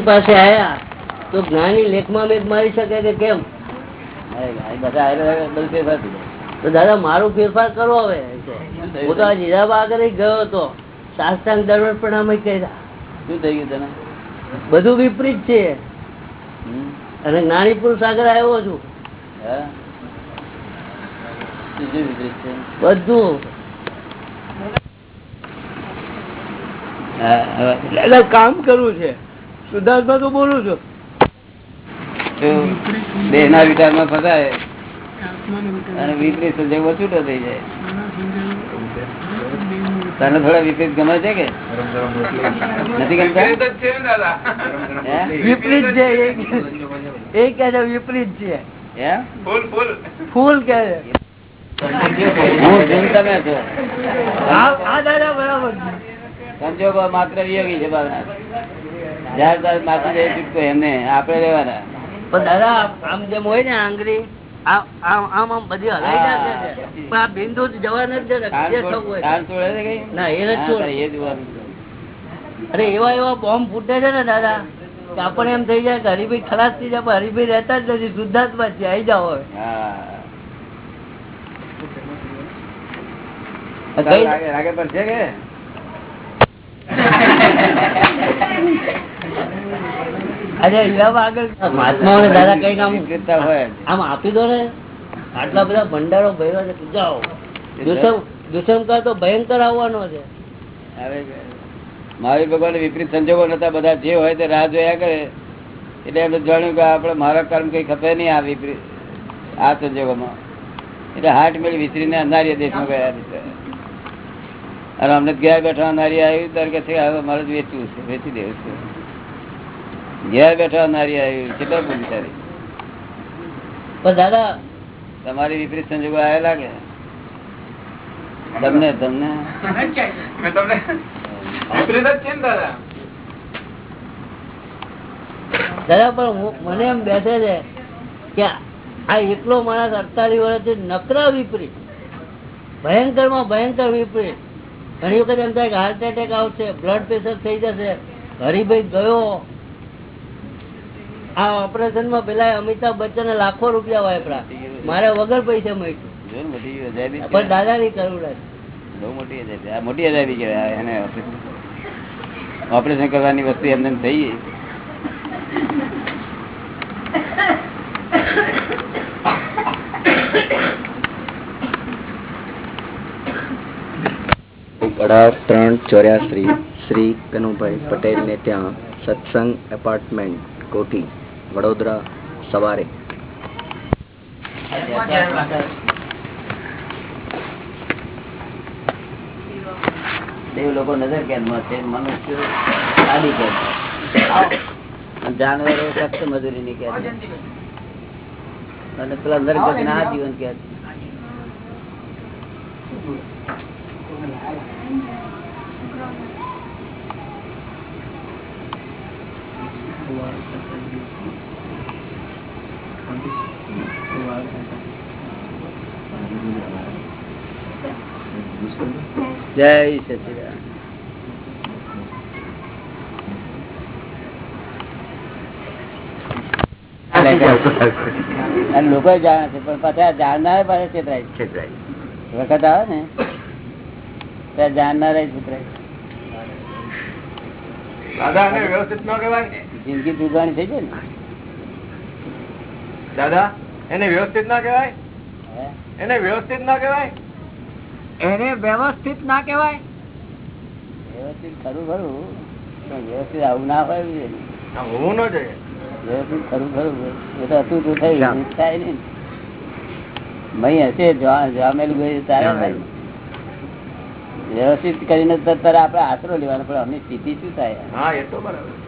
પાસે આયા તો જ્ઞાની લેખમાં મેઘ મારી શકે કે કેમ. તો દાદા મારું ફેરફાર કરો હવે. હું તો આ જીરાબા આગળ ગયો હતો. સાષ્ટાંગ દરબાર પ્રણામ કર્યા. શું થઈ ગયું તને? બધું વિપરીત છે. અને જ્ઞાની પુરુષ આગળ આવ્યો છું. બધું. કામ કરવું છે. સુધાર્થમાં તો બોલું છું. શું? દેહના વિચારમાં ફસાય. અને વિપરીત સંજોગો છૂટો થઈ જાય. તને થોડા વિપરીત ગમે છે કે? નથી ગમતા? વિપરીત છે એ- કે છે વિપરીત છે. ફૂલ કે છે. હું તમે છો. આ આ દાદા બરાબર સંજોગો માત્ર વિયોગી છે બધા પણ દાદા આમ જેમ હોય ને આંગળી આમ આમ આમ આમ બધી હલાઈ પણ આ બિંદુ જવા નથી? ના, એ જોવાનું અરે એવા એવા બોમ્બ ફૂટે છે ને દાદા કે આપણને એમ થઈ જાય કે હરિભાઈ ખલાસ થઈ જાય પણ હરિભાઈ રહેતા જ નથી શુદ્ધાત્મા છે આવી જાઓ રાગે પર છે કે? અરે એવા આગળ મહાત્માઓને દાદા કઈ કામ? વિકૃતતા હોય આમ આપી દો ને. આટલા બધા ભંડારો ભર્યા છે જાઓ. દુષ્મ દુષ્મ કા તો ભયંકર આવવાનો છે. મહાવીર ભગવાન વિપરીત સંજોગો નતા બધા જે હોય તે રાહ જોયા કરે. એટલે એમને જાણ્યું કે આપણે મારા કર્મ કઈ ખપે નહીં આ વિપરીત આ સંજોગોમાં. એટલે હાટ મેળ વિસરીને અનાર્ય દેશમાં ગયા અને અમને ગયા બેઠા અનારી આવ્યું ત્યારે કે હવે મારે વેચવું છે વેચી દેવું છે. ઘેર બેઠા નારી આવી કેટલા તારી પણ દાદા તમારી વિપરીત સંજોગો આવ્યા લાગે? તમને તમને? દાદા? પણ મને એમ બેસે છે કે આ એકલો માણસ અડતાલીસ વર્ષથી નકરા વિપરીત. ભયંકરમાં ભયંકર વિપરીત. ઘણી વખત એમ થાય કે હાર્ટ એટેક આવશે બ્લડ પ્રેશર થઈ જશે હરિભાઈ ગયો આ ઓપરેશનમાં પેલા અમિતાભ બચ્ચન લાખો રૂપિયા વાપરા મારે વગર પૈસા મળ્યું. ને. પણ દાદા ની કરુણ બહુ મોટી અજાયબી. આ મોટી અજાયબી કહેવાય એને ઓપરેશન. ઓપરેશન કરવાની વસ્તુ એમને થઈ પડાવ ત્રણ ચોર્યાસી શ્રી કનુભાઈ પટેલને ત્યાં સત્સંગ એપાર્ટમેન્ટ કોઠી વડોદરા સવારે. લોકો નજર કેદમાં અને પેલા નરક જીવન કેદ. જય સચિદાન અને લોકો જાણે છે પણ પાછા જાણનાર પાસે છેતરાય છે. વખત આવે ને ત્યાં જાણનાર છેતરાય જિંદગી દુગાણી થઈ જાય ને. દાદા એને વ્યવસ્થિત ના કહેવાય? એને વ્યવસ્થિત ના કહેવાય? એને વ્યવસ્થિત ના કહેવાય? વ્યવસ્થિત ખરું ખરું વ્યવસ્થિત આવું ના હોય હોવું ન જોઈએ. વ્યવસ્થિત ખરું ખરું એ તો હતું તો થયું થાય ને મહી હશે જા- જામેલું ગયું તારે થાય. વ્યવસ્થિત કરીને તો તારે આપડે આશરો લેવાનો પણ અમની સ્થિતિ શું થાય? હા એ તો બરાબર.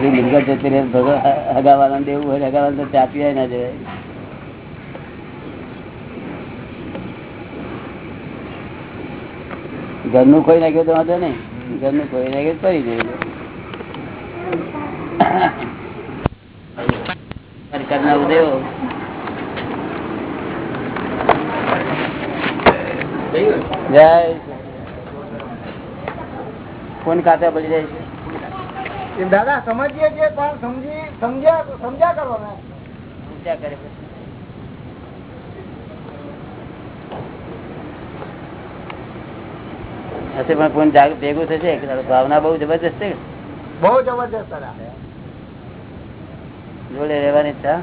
બધી મિલકત જતી રહે ભગવાન દેવું હોય હગાવાલા તો ચા પીવાય ના જવાય ઘરનું ખોઈ નાખ્યું તો વાંધો નહીં. ઘરનું ખોઈ નાખ્યું ફરી કરના ઉદયો. જય. ફોન કાતા પડી જાય છે. દાદા સમજીએ છીએ પણ સમજી સમજ્યા સમજ્યા કરો ને. સમજ્યા કરે હશે પણ જાગ ભેગું થશે? ભાવના બહુ જબરજસ્ત છે બહુ જબરજસ્ત જોડે રહેવાની ઈચ્છા?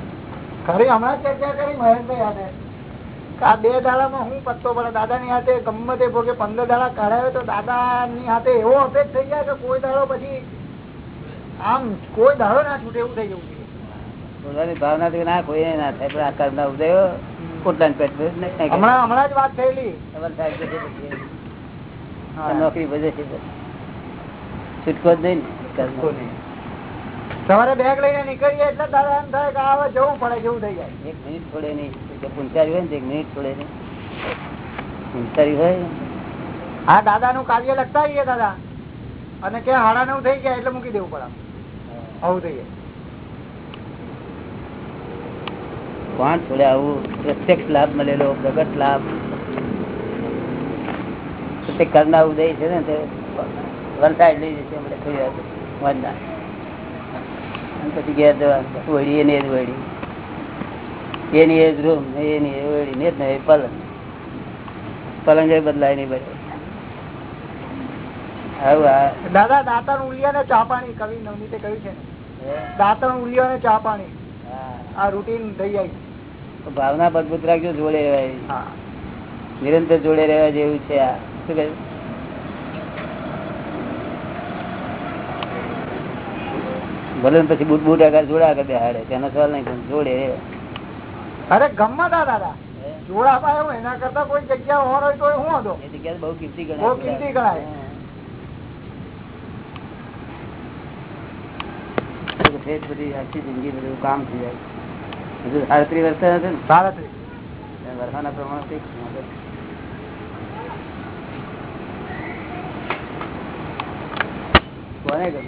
ખરી હમણાં ચર્ચા કરી મહેશભાઈ કે આ બે દાડામાં હું પત્તો પડે? દાદા ની હાથે ગમે તે ભોગે પંદર દાડા કાઢાવે તો દાદા ની હાથે એવો અપેક્ષ થઈ ગયા કે કોઈ દાડો પછી આમ કોઈ દાડો ના છૂટે એવું થઈ જવું પોતાની ભાવના થી ના કોઈ ના થાય પણ આ કર્મના ઉદયો પોતાની પેટ. હમણાં હમણાં જ વાત થયેલી. નોકરી વધે છે છૂટકો જ નહીં ને સવારે બેગ લઈને નીકળીએ એટલે દાદા એમ થાય કે આ હવે જવું પડે જેવું થઈ જાય. એક મિનિટ છોડે નહીં. જો પૂંછારી હોય ને એક મિનિટ છોડે નહીં. પૂંચારી હોય. હા દાદા નું કાર્ય લખતા આવીએ દાદા. અને ક્યાં હાડા નવ થઈ ગયા એટલે મૂકી દેવું પડે. આવું થઈ જાય કોણ છોડે આવું. પ્રત્યક્ષ લાભ મળેલો, પ્રગટ લાભ. તો કરના ઉદય છે ને તે વરસાદ લઈ જશે હમણાં થઈ વાંધા અને પછી ઘેર જવાનું. વળી એની જ વળી. એની એ જ રૂમ એની એ વળી ને જ ને એ પલંગ. પલંગ બદલાય નહીં બધે દાદા દાંતણ ઉલિયા ને ચા પાણી. કવિ નવનીતે કહ્યું છે? દાંતણ ઉલિયા ને ચા પાણી. આ રૂટીન થઈ જાય ભાવના મજબૂત રાખજો જોડે રહેવાય. નિરંતર જોડે રહેવા જેવું છે આ. શું કહે? ભલે પછી બુટ બુટ આગળ જોડા આગળ બેહાડે. તેનો સવાલ નહીં પણ જોડે અરે ગમત આ દાદા. જોડા પાયો એના કરતા કોઈ જગ્યા હોય તો હું હતો એ જગ્યા બહુ કિંમતી બહુ ગણાય કિંમતી ગણાય. હા. તો ફેર બધી આખી જિંદગી બધું કામ થઈ જાય. હજુ સાડત્રીસ વર્ષ હશે ને? સાડત્રીસ વર્ષાના પ્રમાણથી કોને કર્યું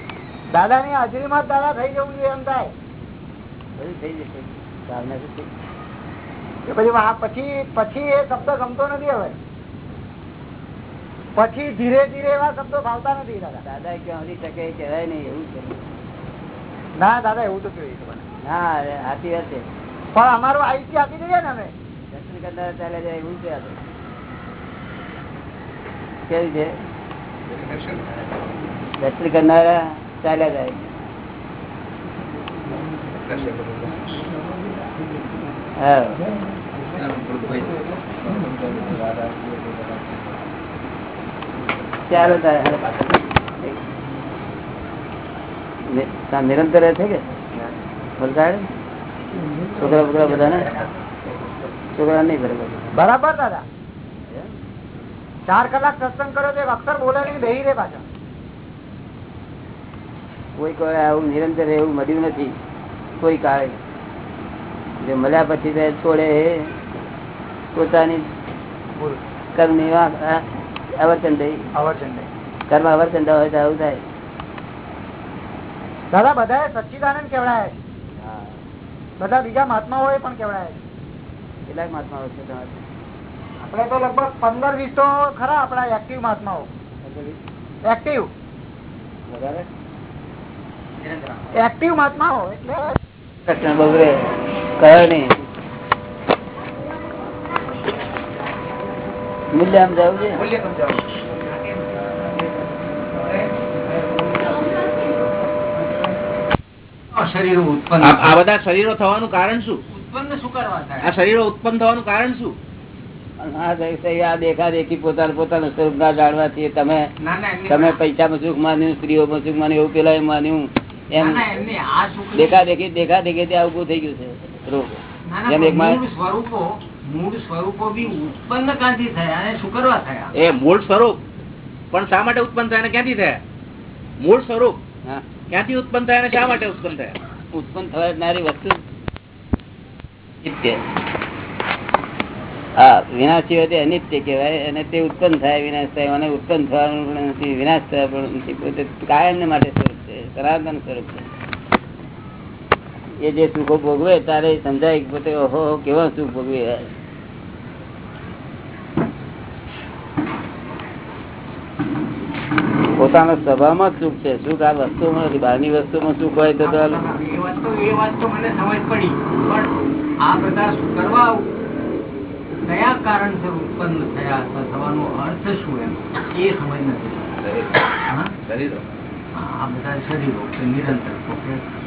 દાદા ની હાજરી માં દાદા થઈ જવું જોઈએ એમ થાય. બધું થઈ જશે. ભાવના શું પછી પછી પછી એ શબ્દ ગમતો નથી હવે. પછી ધીરે ધીરે એવા શબ્દો ભાવતા નથી દાદા. દાદા ક્યાં સુધી ટકે કહેવાય નહીં એવું છે. ના દાદા એવું તો કેવું ના સાચી વાત છે. પણ અમારું આઈસી આપી દઈએ ને અમે. દર્શન કરનારા ચાલે જાય એવું છે કેવી છે? દર્શન કરનારા ચાલ્યા જાય ચાલો તારે. નિરંતર રહે છે કે? વલસાડ છોકરા બોકરા બધા ને છોકરા નહીં બરાબર બરાબર દાદા. ચાર કલાક સત્સંગ કર્યો તો અક્ષર બોલે નહીં બેહી રે પાછા. કોઈ કોઈ આવું નિરંતર એવું મળ્યું નથી. કોઈ કાળે. જે મળ્યા પછી તે છોડે એ પોતાની કર્મની વા- આ- અવર્તન થઈ. નહીં. કર્મ અવર્તન હોય તો આવું થાય. દાદા બધા સચ્ચિદાનંદ કેવડાય છે બધા બીજા મહાત્માઓ પણ કેવડાય છે કેટલાક મહાત્મા છે આપડે તો લગભગ પંદર વીસ તો ખરા આપડા એક્ટિવ મહાત્માઓ. એક્ટિવ વધારે? એક્ટિવ મહાત્માઓ એટલે કૃષ્ણ બગડે. કયો નહીં. મૂલ્ય આમ જવું છે ઉત્પન્ન આ બધા શરીરો થવાનું કારણ શું? આ શરીરો ઉત્પન્ન થવાનું કારણ શું? હા ભાઈ, આ દેખા દેખી પોતાનું પોતાનું સ્વરૂપ ના જાણવાથી તમે તમે પૈસામાં સુખ માન્યું સ્ત્રીઓમાં સુખ માન્યું એવું પેલા માન્યું. એમ દેખા દેખી દેખા દેખી ત્યાં ઉભું થઈ ગયું છે રોગ. જેમ એક સ્વરૂપો મૂળ સ્વરૂપો બી ઉત્પન્ન ક્યાંથી થયા અને શું કરવા થયા? એ મૂળ સ્વરૂપ. પણ શા માટે ઉત્પન્ન થયા અને ક્યાંથી થયા? મૂળ સ્વરૂપ. ક્યાંથી ઉત્પન્ન થયા અને શા માટે ઉત્પન્ન થયા? ઉત્પન્ન થનારી વસ્તુ. વિનાશી હોય તે અનિત્ય કહેવાય. અને તે ઉત્પન્ન થાય વિનાશ થાય. અને ઉત્પન્ન થવાનું પણ નથી વિનાશ થયા પણ નથી. પોતે કાયમ માટે સ્વરૂપ છે સનાતન સ્વરૂપ છે. એ જે સુખો ભોગવે ત્યારે સમજાય પોતે ઓહો કેવા સુખ ભોગવે. પોતાના સ્વભાવમાં સુખ છે. સુખ આ વસ્તુમાં નથી બહારની વસ્તુમાં સુખ હોય તો તો એ વસ્તુ એ વાત મને સમજ પડી. પણ આ બધા શું કરવા કયા કારણસર ઉત્પન્ન થયા અથવા થવાનો અર્થ શું એમ? એ સમજ નથી. આ બધા શરીરો નિરંતર.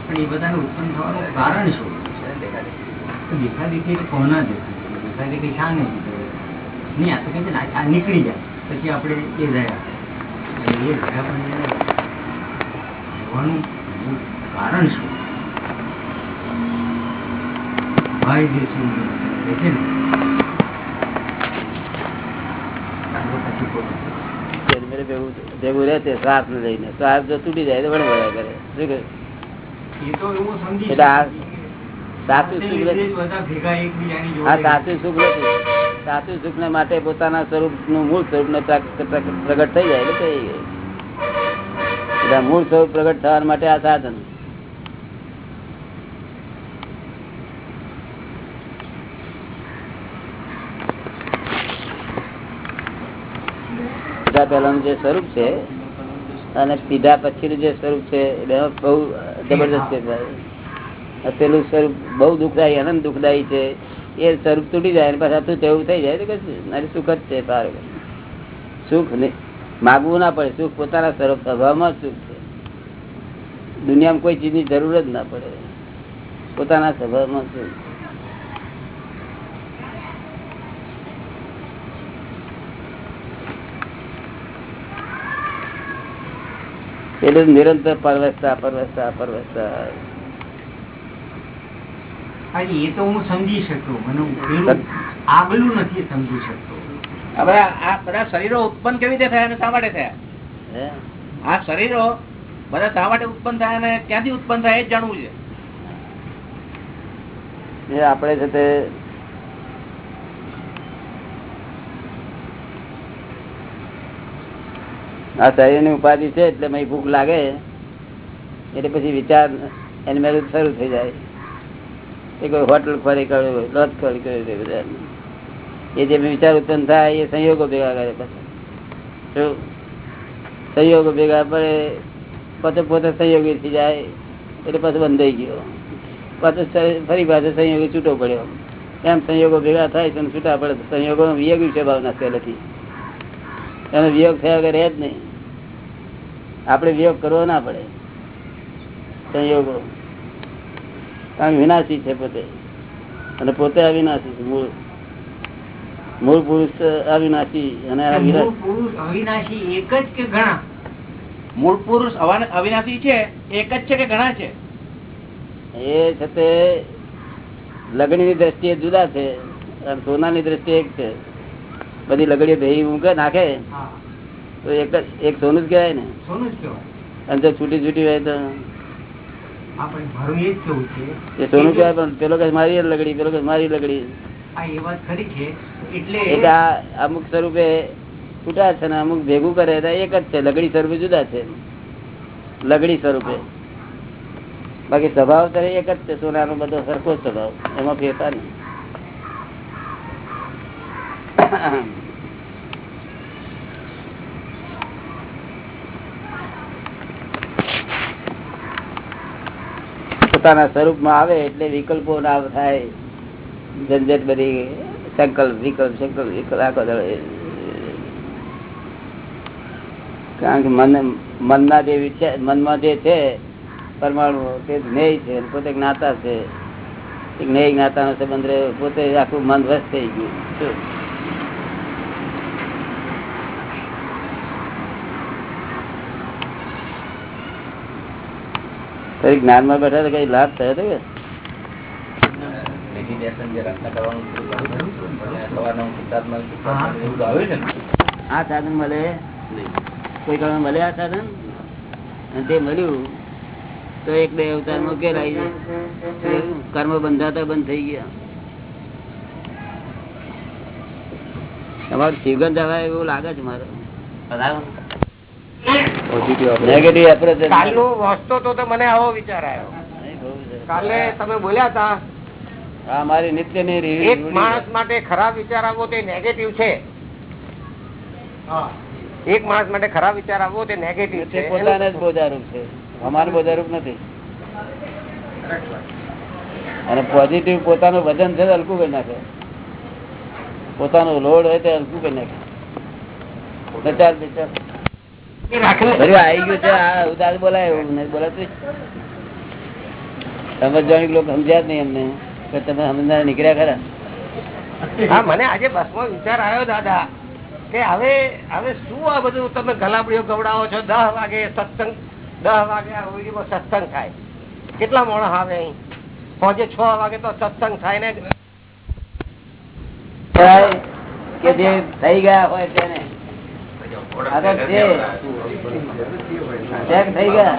પણ એ બધાને ઉત્પન્ન થવાનું કારણ શું દેખા દેખી કોના દેખાય દેખા દેખી શા ને નહીં આ તો કે આ- આ નીકળી જાય. પછી આપણે એ રહ્યા. એ કારણ શું ભાઈ જે છે છે ને ભેગું ભેગું રહે તે શ્વાસ ને લઈને. શ્વાસ જો તૂટી જાય તો વળવળ્યા કરે. શું કહે? એટલે આ. સાચું સુખ નથી સાચું ને માટે પોતાના સ્વરૂપનું મૂળ સ્વરૂપ ને પ્રગટ થઈ જાય એટલે થઈ જાય. મૂળ સ્વરૂપ પ્રગટ થવા માટે આ સાધન. પહેલાનું જે સ્વરૂપ છે અને પીધા પછીનું જે સ્વરૂપ છે બહુ જબરદસ્ત ફેરફાર. પેલું સ્વરૂપ બહુ દુઃખદાયી, અનંત દુઃખદાયી છે. એ સ્વરૂપ તૂટી જાય પાછા તું તેવું થઈ જાય તો મારી સુખ જ છે, તારું. સુખ માગવું ના પડે. સુખ પોતાના સ્વરૂપ, સ્વભાવમાં સુખ છે. દુનિયામાં કોઈ ચીજની જરૂર જ ના પડે. પોતાના સ્વભાવમાં સુખ એટલે નિરંતર પરવસતા પરવસતા પરવસતા. એ તો હું સમજી શકતો મને આગલું નથી સમજી શકતો. આ બધા આ બધા શરીરો ઉત્પન્ન કેવી રીતે થયા અને શા માટે થયા? હે? આ શરીરો બધા શા માટે ઉત્પન્ન થયા અને ક્યાંથી ઉત્પન્ન થયા એ જાણવું છે. એ આપણે છે તે આ શરીરની ઉપાધિ છે એટલે મય ભૂખ લાગે એટલે પછી વિચાર એની મેં શરૂ થઈ જાય. એ હોટલ ફરી કર્યું લોજ ફરી કર્યું બધા. એ જે વિચાર ઉત્પન્ન થાય, એ સંયોગો ભેગા કરે પછી. સંયોગો ભેગા પડે, પોતે પોતે સંયોગી થઈ જાય, એટલે પછી બંધાઈ ગયો. પાછું ફરી પાછો સંયોગી છૂટો પડ્યો. એમ સંયોગો ભેગા થાય તો છૂટા પડે સંયોગો વિયોગ વિશે ભાવના પહેલેથી. એનો વિયોગ થયા વગર રહે જ નહીં. આપણે વિયોગ કરવો ના પડે. સંયોગો. કારણ વિનાશી છે પોતે. અને પોતે અવિનાશી છે મૂળ. મૂળ પુરુષ અવિનાશી અને અવિનાશી એક જ કે ઘણા? મૂળ પુરુષ અવિનાશી છે એક જ છે કે ઘણા છે? એ છે તે લગડીની દ્રષ્ટિએ જુદા છે અને સોનાની દ્રષ્ટિએ એક છે. બધી લગડીઓ ભેગી મૂકે નાખે. તો એક જ એક સોનું જ કહેવાય ને. સોનું જ કહેવાય. અને જો છૂટી છૂટી હોય તો એ જ કેવું છે એ સોનું કહેવાય પણ પેલો કે મારી લગડી પેલો કે મારી લગડી. એટલે એટલે અમુક સ્વરૂપે છૂટા છે ને અમુક ભેગું કરે એક જ છે લગડી સ્વરૂપે જુદા છે. લગડી સ્વરૂપે. બાકી સ્વભાવ તો એક જ છે સોનાનો બધો સરખો સ્વભાવ એમાં ફેરફાર નહીં. પોતાના સ્વરૂપમાં આવે એટલે વિકલ્પો ના થાય. ઝંઝટ બધી સંકલ્પ, વિકલ્પ સંકલ્પ, વિકલ્પ, આખો કારણ કે મન મનના જે વિચાર, મનમાં જે છે, પરમાણુ તે જ્ઞેય છે પોતે જ્ઞાતા છે. જ્ઞેય જ્ઞાતાનો સંબંધ પોતે આખું મન વસ્ત થઈ ગયું. શું? ફરી જ્ઞાનમાં બેઠા કઈ લાભ થયો હતો આ સાધન મળે? કોઈ કારણે મળે આ સાધન? અને તે મળ્યું તો એક બે અવતારમાં ઉકેલાઈ જાય કર્મ બંધાતા બંધ થઈ ગયા. તમારું સુગંધ આવે એવું લાગે છે મારે. નેગેટિવ એપ્રોચ કાલનું વાંચતો તો તો મને આવો વિચાર આવ્યો. કાલે તમે બોલ્યા હતા આ મારી નિત્યની એક માણસ માટે ખરાબ વિચાર આવવો તે નેગેટિવ છે. એક માણસ માટે ખરાબ વિચાર આવવો તે નેગેટિવ છે. પોતાને જ બોજારૂપ છે. અમારું બોજારૂપ નથી. અને પોઝિટિવ પોતાનું વજન છે હલકું કરી નાખે. પોતાનો લોડ હોય તે હલકું કરી નાખે. બચાર બધું આવી ગયું છે આ ઉદાર બોલાય એવું નહીં બોલાતું સમજવાની લોકો સમજ્યા જ નહીં એમને તમે સમજનાર નીકળ્યા ખરા. હા મને આજે બસમાં વિચાર આવ્યો દાદા કે હવે હવે શું આ બધું તમે ગલાબડીઓ ગવડાવો છો? દસ વાગે સત્સંગ દસ વાગે આ સત્સંગ થાય. કેટલા માણસ આવે અહીં? પહોંચે છ વાગે તો સત્સંગ થાય ને. કે જે થઈ ગયા હોય તેને. ચેક થઈ ગયા.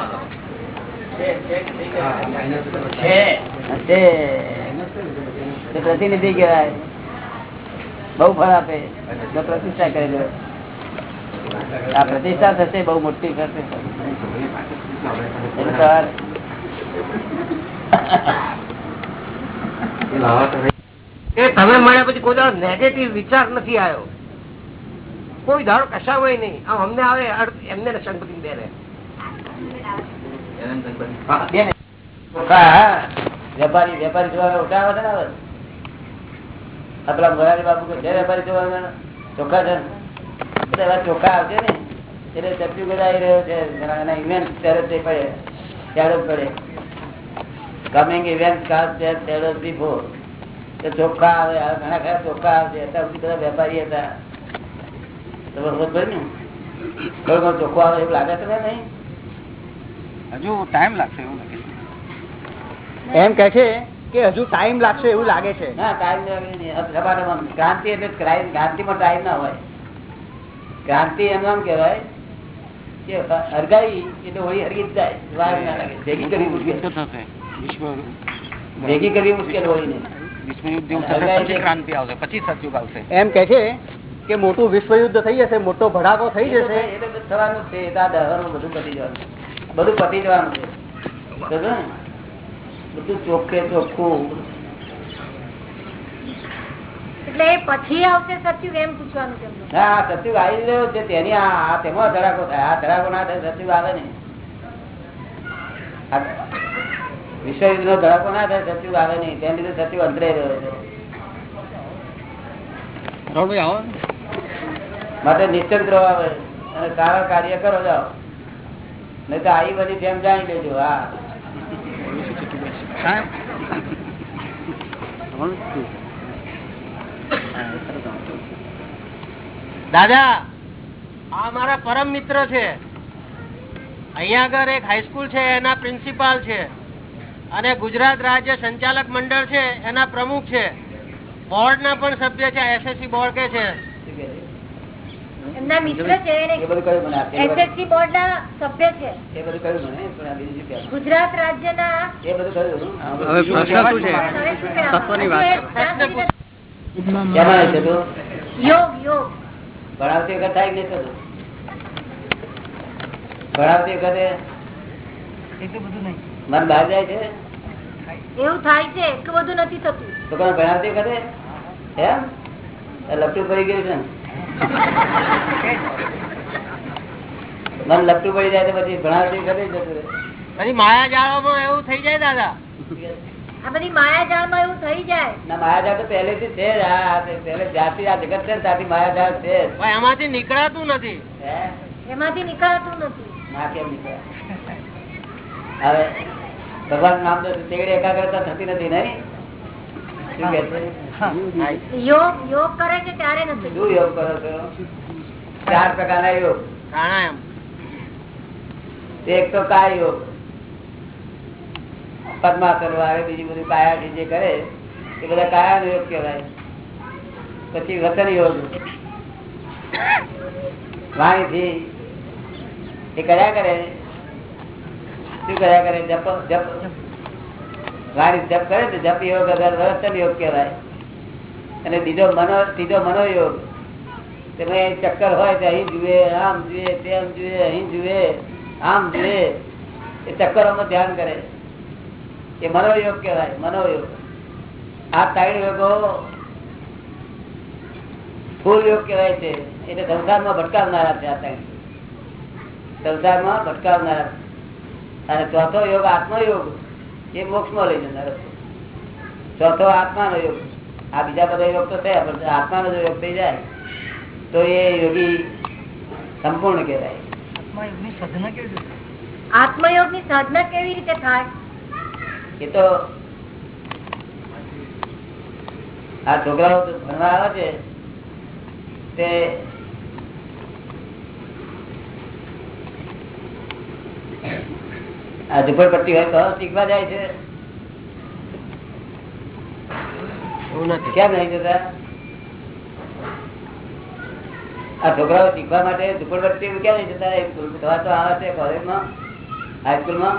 પ્રતિનિધિ કેવાય બહુ ફળ આપે. પ્રતિષ્ઠા કરેલો આ પ્રતિષ્ઠા થશે બહુ મોટી થશે. તમે મળ્યા પછી કોઈ નેગેટિવ વિચાર નથી આવ્યો. કોઈ દાડો કશામાં નહીં. આમ અમને આવે એમને ને બે રહે. વેપારી વેપારી જોવા ઉઠાવે ને આપડા મોરારી બાપુ કે વેપારી જોવા ચોખ્ખા છે? એવા ચોખ્ખા આવશે ને? એટલે ચપ્પુ ગદાઈ રહ્યો છે. એના ઇવેન્ટ ત્યારે તે પડે ત્યારે પડે. કમિંગ ઇવેન્ટ કાલ ત્યારે બિફોર ચોખ્ખા આવે. ઘણા ખરા ચોખ્ખા આવશે. અત્યાર સુધી બધા વેપારી હતા તમે સમજ પડી ને થોડો ઘણો ચોખ્ખો આવે એવું લાગે છે નહીં હજુ ટાઈમ લાગશે એવું લાગે એમ કે છે કે હજુ ટાઈમ લાગશે એવું લાગે છે. ના ટાઈમ સપાટામાં ક્રાંતિ એટલે ક્રાંતિમાં ટાઈમ ના હોય. ક્રાંતિ એમ એમ કહેવાય કે હરગાઈ એટલે હોળી હરગી જ જાય. વાર ના લાગે. ભેગી કરવી મુશ્કેલ. થશે. વિશ્વ ભેગી કરવી મુશ્કેલ હોય ને વિશ્વયુદ્ધ ક્રાંતિ આવશે પછી સતયુગ આવશે. એમ કે છે કે મોટું વિશ્વયુદ્ધ થઈ જશે મોટો ભડાકો થઈ જશે. થવાનું છે બધું પતી જવાનું બધું પતી જવાનું છે. બધું ચોખ્ખે ચોખ્ખું. એટલે એ પછી આવશે સત્યુગ એમ પૂછવાનું છે. સત્યુગ આવી રહ્યો છે તેની આ આ તેમાં ધડાકો થાય આ ધડાકો ના થાય સત્યુગ આવે ને આ વિશ્વયુદ્ધ નો ધડાકો ના થાય સત્યુગ આવે નહીં. તેની લીધે સત્યુગ અંતરાઈ રહ્યો છે. રાહુલભાઈ આવો. માટે નિશ્ચિત રહો આવે અને સારા કાર્ય કરો જાઓ. નહીં તો આવી બધી જેમ જાણી લેજો હા. દાદા આ મારા પરમ મિત્ર છે. અહીંયા આગળ એક હાઈસ્કૂલ છે એના પ્રિન્સિપાલ છે. અને ગુજરાત રાજ્ય સંચાલક મંડળ છે એના પ્રમુખ છે. બોર્ડ ના પણ સભ્ય છે એસએસસી બોર્ડ કે છે? એમના મિત્ર છે. એસએસસી બોર્ડ ના સભ્ય છે. એ બધું કહ્યું મને પણ આ બીજું શું કહેવાનું? ગુજરાત રાજ્યના એ બધું કહ્યું હવે પ્રશ્ન શું છે? તત્વની વાત યોગ યોગ. ભણાવતી વખત થાય કે નહીં થતું? ભણાવતી વખતે? એટલું બધું નહીં. મન બહાર જાય છે? એવું થાય છે એટલું બધું નથી થતું. તો કોને ભણાવતી વખતે એમ લપટું પડી ગયું છે ને? મન લપટું પડી જાય તો પછી ભણાવતી વખતે જતું પછી માયાજાળોમાં એવું થઈ જાય દાદા. આ બધી માયાજાળમાં એવું થઈ જાય. ના માયાજાળ તો પહેલેથી છે જ. આ પહેલે જ્યારથી આ જગત છે ને માયાજાળ છે જ. એમાંથી નીકળાતું નથી. હે? એમાંથી નીકળાતું નથી. ના કેમ નીકળે? હવે ભગવાન નામ તો એકાગ્રતા થતી નથી નહીં? શું કે યોગ યોગ કરે છે ત્યારે નથી? શું યોગ કરો છો? ચાર પ્રકારના યોગ. પ્રાણાયામ. એક તો કાય યોગ. પદ્માસન આવે બીજી બધું કાયાથી જે કરે એ બધા કાયા યોગ કહેવાય. પછી વતન યોગ. વાણીથી એ કર્યા કરે શું કર્યા કરે? જપ જપ. વાણી જપ કરે તો જપ યોગ અગર યોગ કહેવાય. અને બીજો મનો, ત્રીજો મનોયોગ. ચક્કર હોય તો અહીં જુએ, આમ જુએ, તેમ જુએ, અહીં જુએ, આમ જુએ. એ ચક્કરોમાં ધ્યાન કરે. એ મનોયોગ કહેવાય, મનોયોગ. આ ત્રણ યોગો ફૂલ યોગ કહેવાય છે. એટલે સંસારમાં ભટકાવનારા છે આ ત્રણ. સંસારમાં ભટકાવનારા. અને ચોથો યોગ આત્મયોગ. એ મોક્ષમાં લઈ જનાર ચોથો આત્માનો યોગ. આ બીજા બધા યોગ તો થયા પણ આત્માનો જો યોગ થઈ જાય તો એ યોગી સંપૂર્ણ કહેવાય. આત્મયોગની સાધના કેવી રીતે થાય? એ તો આ છોકરાઓ ભણવા આવે છે તે આ ઝુંપડપટ્ટી હોય તો શીખવા જાય છે. કેમ નહીં જતા? આ છોકરાઓ શીખવા માટે ઝુંપડપટ્ટી કેમ નહીં જતા? થવા તો આવે છે કોલેજમાં હાઈસ્કૂલમાં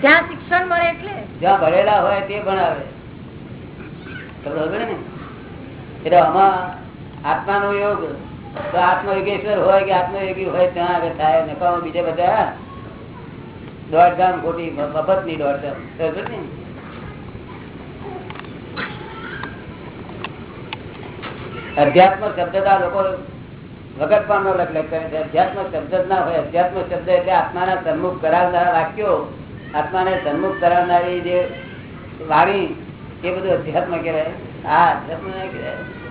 ત્યાં શિક્ષણ મળે? એટલે? જ્યાં ભણેલા હોય તે ભણાવે. ખબર ને? એટલે આમાં આત્માનો યોગ તો આત્મયોગેશ્વર હોય કે આત્મયોગી હોય, ત્યાં આગળ થાય ને કહો બીજા બધા? દોઢ ખોટી મફતની દોઢ ગામ ખબર પડે ને અધ્યાત્મ શબ્દ લોકો વગર પણ લખ લખ કરે છે. અધ્યાત્મ શબ્દ ના હોય. અધ્યાત્મ શબ્દ એટલે આત્માના સન્મુખ કરાવનારા વાક્યો. આત્માને સન્મુખ કરાવનારી જે વાણી, એ બધું અધ્યાત્મ કહેવાય. આ અધ્યાત્મ કહેવાય.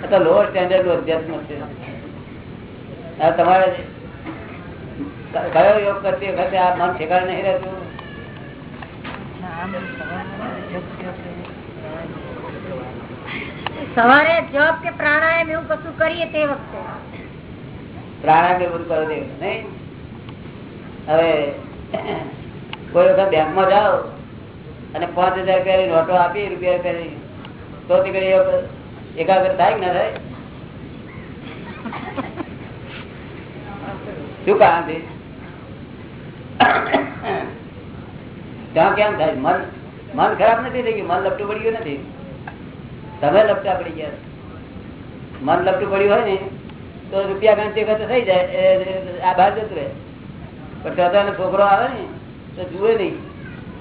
લોઅર સ્ટેન્ડર્ડનું અધ્યાત્મ છે. આ તમારે કયો યોગ કરતી વખતે આ મન ઠેકાણ નહીં રહેતું? સવારે જપ કે પ્રાણાયામ એવું કશું કરીએ તે વખતે. પ્રાણાયામ એવું કરો દે નહીં? હવે કોઈ વખત બેંકમાં જાઓ અને પાંચ હજાર રૂપિયાની નોટો આપી રૂપિયા રૂપિયાની તો તે કરી એકાગ્ર થાય ના થાય? શું કારણ છે? ત્યાં કેમ થાય? મન મન ખરાબ નથી થઈ ગયું? મન લપટું પડી ગયું નથી? તમે લપટા પડી ગયા. મન લપટું પડ્યું હોય ને, તો રૂપિયા ગણતી વખતે થઈ જાય. આ બહાર જતું રહે. પણ ચોથાનો છોકરો આવે ને, તો જુએ નહીં.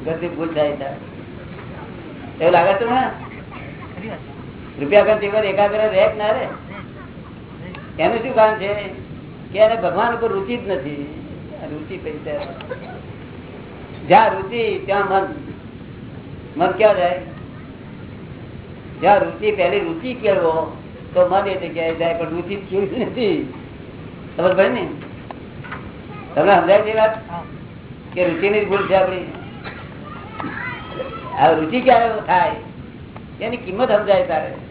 ઘરથી ભૂલ થાય એવું લાગે છે ને રૂપિયા ખર્ચ વખતે એકાગ્ર રહે ના રે એનું શું કારણ છે? કે એને ભગવાન ઉપર રુચિ જ નથી. રુચિ પૈસા જ્યાં રુચિ ત્યાં મન. મન ક્યાં જાય? જ્યાં રુચિ પહેલી રુચિ કેળવો તો મન એ જગ્યાએ જાય પણ રુચિ કેવી નથી. ખબર પડે ને? તમને સમજાય છે વાત? કે રુચિ ની ભૂલ છે આપણી? આ રુચિ ક્યારે થાય? એની કિંમત સમજાય તારે.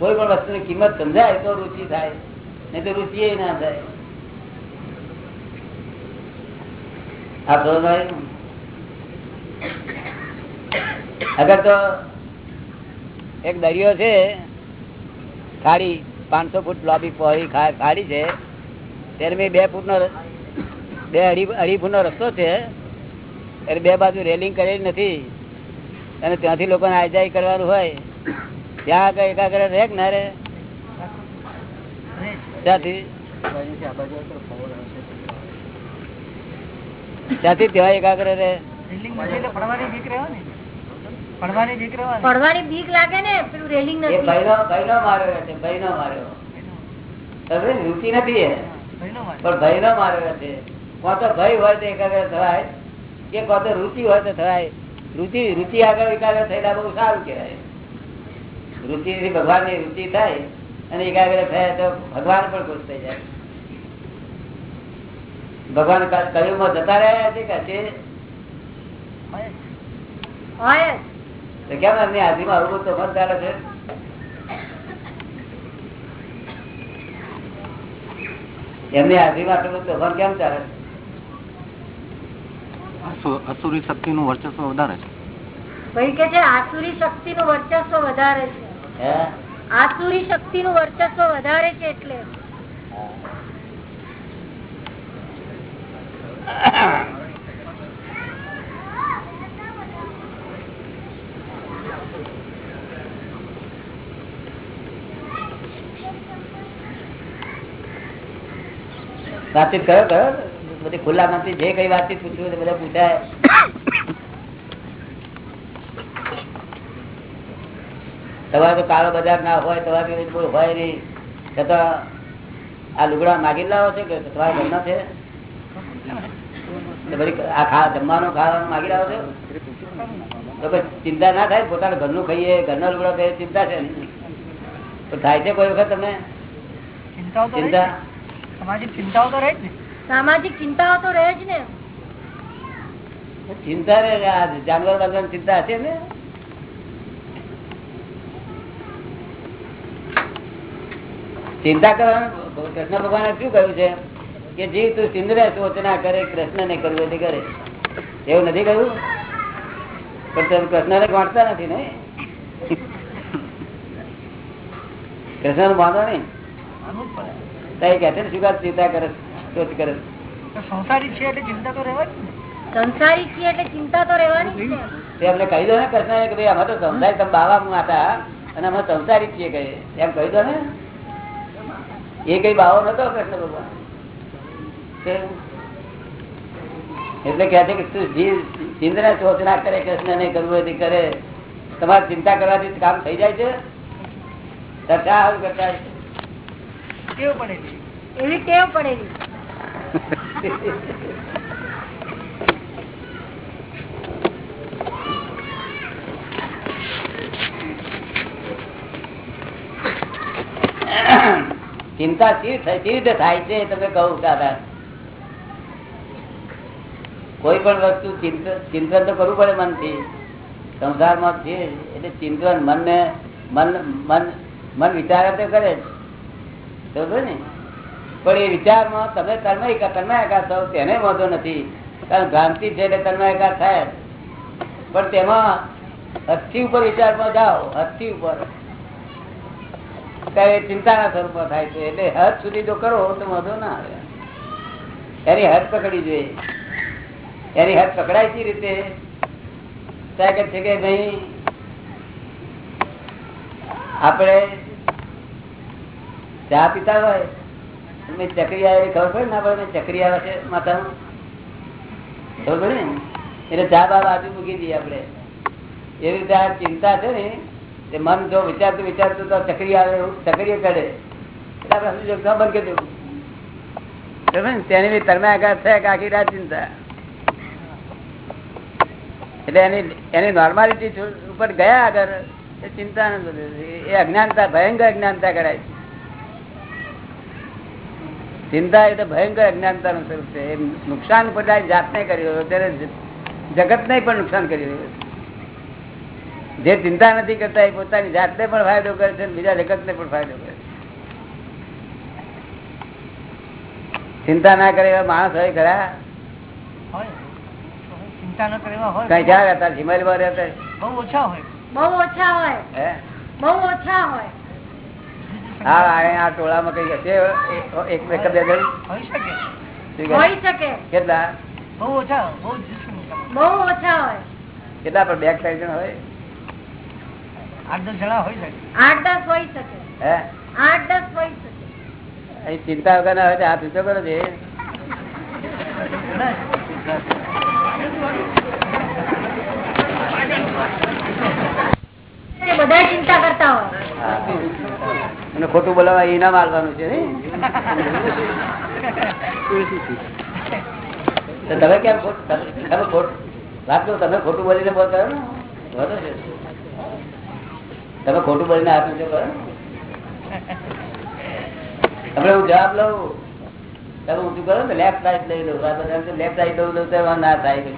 કોઈ પણ વસ્તુની કિંમત સમજાય તો રુચિ થાય. નહીં તો રુચિ ના થાય. અગર તો એક દરિયો છે, ખાડી, પાંચસો ફૂટ લોબી ખાડી છે ત્યારે મેં બે ફૂટનો બે અઢી અઢી ફૂટનો રસ્તો છે, એટલે બે બાજુ રેલિંગ કરેલી નથી. અને ત્યાંથી લોકોને આઈ જાય કરવાનું હોય. ત્યાં આગળ એકાગ્ર રે ના રે ત્યાંથી? ત્યાંથી ત્યાં એકાગ્ર રે પડવાની બીક લાગે ને પેલું રેલિંગ નથી. ભાઈનો ભાઈનો માર્યો છે ભાઈનો માર્યો. સમજે ને? નથી એ. પણ ભયનો માર્યો છે. કોણ તો ભય હોય તો એકાગ્ર થવાય. કે કોણ તો રુચિ હોય તો થવાય. રુચિ રુચિ આગળ એકાગ્ર થયેલા બહુ સારું કહેવાય. રુચિ ભગવાનની રુચિ થાય અને એકાગ્ર થયા તો ભગવાન પણ ખુશ થઈ જાય. ભગવાન કયુમાં જતા રહ્યા છે કે છે કેમ એમની આવું ચાલે છે? એમની હાજરીમાં આટલું તોફાન કેમ ચાલે છે? અસુરી શક્તિનું વર્ચસ્વ વધારે છે. ભાઈ કે છે આસુરી શક્તિ નું વર્ચસ્વ વધારે છે. આસુરી શક્તિ નું વર્ચસ્વ વધારે છે એટલે. વાતચીત કરો કરો. બધી ખુલ્લા માંથી જે કઈ વાતચીત પૂછવું બધા પૂછાય. તમારે તો કાળો બજાર ના હોય તમારે કોઈ હોય નહીં. છતાં આ લુગડા માગી લાવો છે કે તમારા ઘરના છે? આ ખા જમવાનું ખાવાનું માગી લાવો છો? તો પછી ચિંતા ના થાય પોતાના ઘરનું ખાઈએ ઘરના લુગડા ખાઈએ ચિંતા છે નહીં. થાય છે કોઈ વખત તમે ચિંતા? સામાજિક ચિંતાઓ તો રહે જ ને. સામાજિક ચિંતાઓ તો રહે જ ને. ચિંતા રે આ જાનવર બાંધવાની ચિંતા હશે ને? ચિંતા કરવાનું કૃષ્ણ ભગવાને શું કહ્યું છે? કે જીવ તું સિંદરે સોચના કરે કૃષ્ણ ને કરવું તે કરે. એવું નથી કહ્યું? પણ તમે કૃષ્ણ ને? વાંચતા નથી ને કૃષ્ણનું વાંધો નહીં તઈ કે છે ને શું ચિંતા કરે સોચ કરે. સંસારી છે એટલે ચિંતા તો રહેવા સંસારી છીએ એટલે ચિંતા તો રહેવાની જ તે અમને કહી દો ને કૃષ્ણ કે ભાઈ અમે તો સંસારી તમે બાવા હું હતા અને અમે સંસારી છીએ કહે એમ કહી દો ને. એ કઈ બાવો નતો કૃષ્ણ ભગવાન? એટલે કહે છે કે તું ચિંતા શોધ ના કરે કૃષ્ણ ને કરવું હોય કરે તમારે ચિંતા કરવાથી કામ થઈ જાય છે? તો આવું કરતા હશે? કેવું પડે એવી ટેવ પડેલી ચિંતા સી થાય- છે તમે કહું દાદા કોઈ પણ વસ્તુ ચિંતન તો કરવું પડે મનથી. સંસારમાં છે, એટલે ચિંતન મનને મન મન મન વિચાર તો કરે જ. ને? પણ એ વિચારમાં તમે તન્મય તન્મયાકાર થાવ, તેને વાંધો નથી. કારણ ભ્રાંતિ છે એટલે તન્મયાકાર થાય પણ તેમાં હસ્તી ઉપર વિચારમાં જાઓ, હસ્તી ઉપર. કઈ ચિંતાના સ્વરૂપમાં થાય છે. એટલે હદ સુધી જો કરો, તો વાંધો ના આવે. એની હદ પકડી જોઈએ. એની હદ પકડાય છે રીતે? ત્યાં છે કે ભાઈ આપણે ચા પીતા હોય તમે ચકરી આવે ખબર પડે ને આપણે ચકરી આવે છે માથામાં ખબર પડે ને? એટલે ચા બા બાજુ મૂકી દઈએ આપણે. એવી રીતે આ ચિંતા છે ને મન જો વિચારતું વિચારતું તો ચકરી આવે, ચકરીએ ચડે. તેની બી આખી રાત ચિંતા? એટલે એની એની નોર્માલિટી ઉપર ગયા આગળ, એ ચિંતા. એ અજ્ઞાનતા, ભયંકર અજ્ઞાનતા કરાય ચિંતા એ તો ભયંકર અજ્ઞાનતા નું સ્વરૂપ છે. એ નુકસાન પોતાની જાતને કરી રહ્યો ત્યારે જગત ને પણ નુકસાન કરી રહ્યો છે. જે ચિંતા નથી કરતા એ પોતાની જાતને પણ ફાયદો કરે છે બીજા લેખક ને પણ ફાયદો કરે છે ચિંતા ના કરે એવા માણસ હોય ખરા? હોય. ચિંતા ન કરે એવા હોય. કઈ ક્યાં રહેતા હિમાલયમાં રહેતા બહુ ઓછા હોય. બહુ ઓછા હોય. બહુ ઓછા હોય. હા આ ટોળામાં કઈ હશે? એક બે બે જણ હોઈ શકે. કેટલા? બહુ ઓછા બહુ ઓછા. હોય. કેટલા પણ બેક સાઈડ જણ હોય? આઠ દસ જણા હોઈ શકે. આઠ દસ હોઈ શકે. હે? આઠ દસ હોઈ શકે. ચિંતા વગર ના હોય હાથ ઊંચો કરો છે બધા ચિંતા કરતા હોય. અને ખોટું બોલાવા ઇનામ આલવાનું છે તમે કેમ ખોટ- તમે ખોટ વાત તમે ખોટું બોલીને બોલતા. તમે ખોટું બોલીને હાથ ઊંચો આપડે હું જવાબ લઉં? તમે ઊંચું કરો ને લેફ્ટ રાઈટ લઈ લઉં. લેફ્ટ રાઈટ લઉં લઉં તો ના થાય.